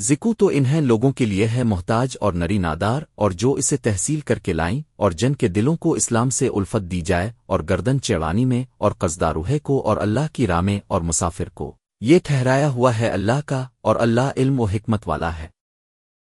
ذکو تو انہیں لوگوں کے لیے ہے محتاج اور نری نادار اور جو اسے تحصیل کر کے لائیں اور جن کے دلوں کو اسلام سے الفت دی جائے اور گردن چڑانی میں اور قصداروہے کو اور اللہ کی رامیں اور مسافر کو۔ یہ ٹھہرایا ہوا ہے اللہ کا اور اللہ علم و حکمت والا ہے۔